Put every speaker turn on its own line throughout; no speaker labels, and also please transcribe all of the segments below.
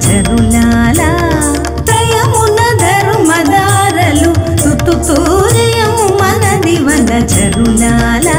జనులాలా త్రయమున ధర్మదారలు తుతు తూరయము మనది వన జరులాలా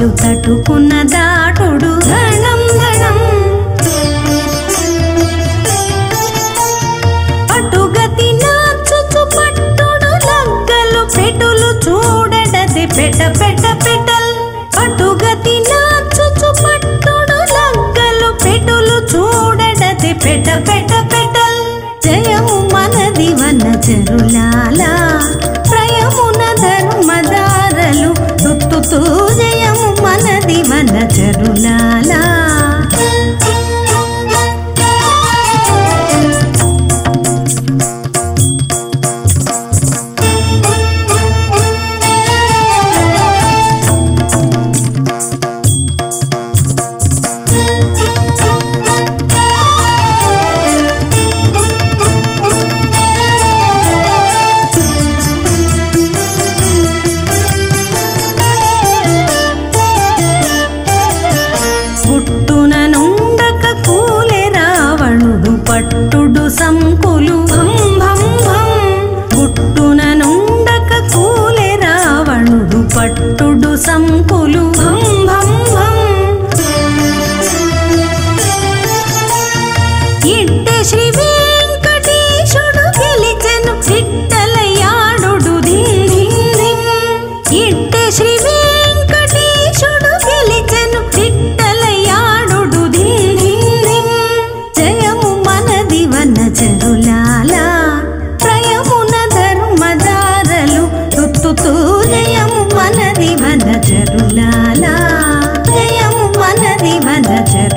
తోలు తట్టుకున్న దాటుడు గణం గణం పట్టుగతి నాచుచు పట్టుడు లగ్గలు పెటులు చూడడది పెట పెట పెటల్. పట్టుగతి నాచుచు పట్టుడు లగ్గలు పెటులు చూడడది పెట పెట శ్రీ వెంకటేశుడు గెలిచెను విట్టలయాడు జయము మనది వన జరులాల. ప్రయమున ధర్మదారలు తుత్తు జయము మనది వన జరులాల. జయము మనది వన జరు